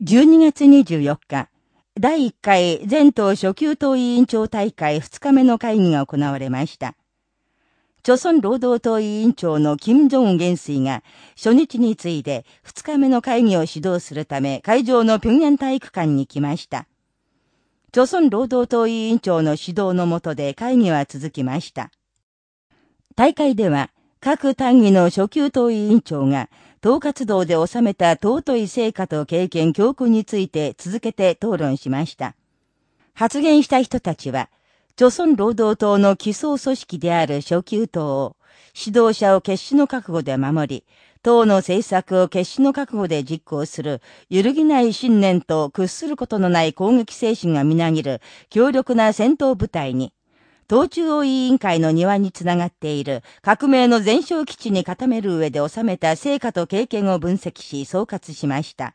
12月24日、第1回全党初級党委員長大会2日目の会議が行われました。朝鮮労働党委員長の金正恩元帥が初日に次いで2日目の会議を指導するため会場の平壌体育館に来ました。朝鮮労働党委員長の指導のもとで会議は続きました。大会では各単位の初級党委員長が党活動で収めた尊い成果と経験教訓について続けて討論しました。発言した人たちは、朝鮮労働党の基礎組織である初級党を、指導者を決死の覚悟で守り、党の政策を決死の覚悟で実行する、揺るぎない信念と屈することのない攻撃精神がみなぎる強力な戦闘部隊に、党中央委員会の庭につながっている革命の前哨基地に固める上で収めた成果と経験を分析し総括しました。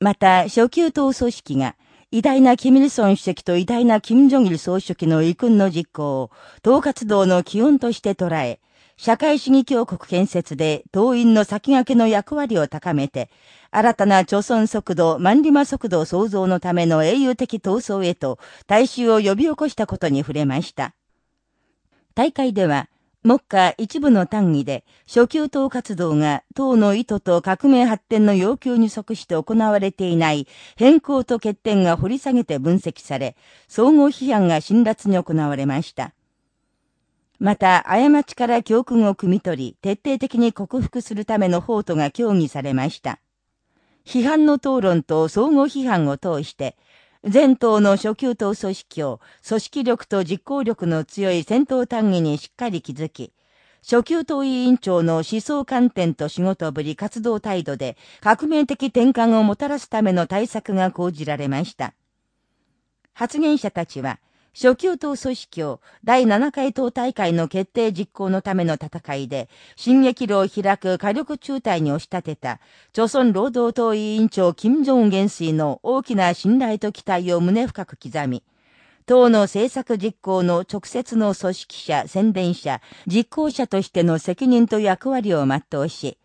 また、初級党組織が、偉大なキミルソン主席と偉大なキム・ジョギル総書記の遺訓の実行を、党活動の基本として捉え、社会主義強国建設で党員の先駆けの役割を高めて、新たな貯村速度、万里馬速度創造のための英雄的闘争へと大衆を呼び起こしたことに触れました。大会では、目下一部の単位で、初級党活動が党の意図と革命発展の要求に即して行われていない変更と欠点が掘り下げて分析され、総合批判が辛辣に行われました。また、過ちから教訓を汲み取り、徹底的に克服するための法とが協議されました。批判の討論と総合批判を通して、全党の初級党組織を組織力と実行力の強い戦闘単位にしっかり築き、初級党委員長の思想観点と仕事ぶり活動態度で革命的転換をもたらすための対策が講じられました。発言者たちは、初級党組織を第7回党大会の決定実行のための戦いで、新撃路を開く火力中隊に押し立てた、朝鮮労働党委員長金正恩元帥の大きな信頼と期待を胸深く刻み、党の政策実行の直接の組織者、宣伝者、実行者としての責任と役割を全うし、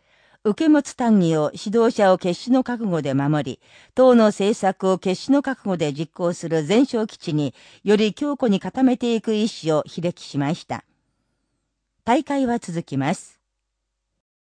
受け持つ単位を指導者を決死の覚悟で守り、党の政策を決死の覚悟で実行する前哨基地により強固に固めていく意思を比歴しました。大会は続きます。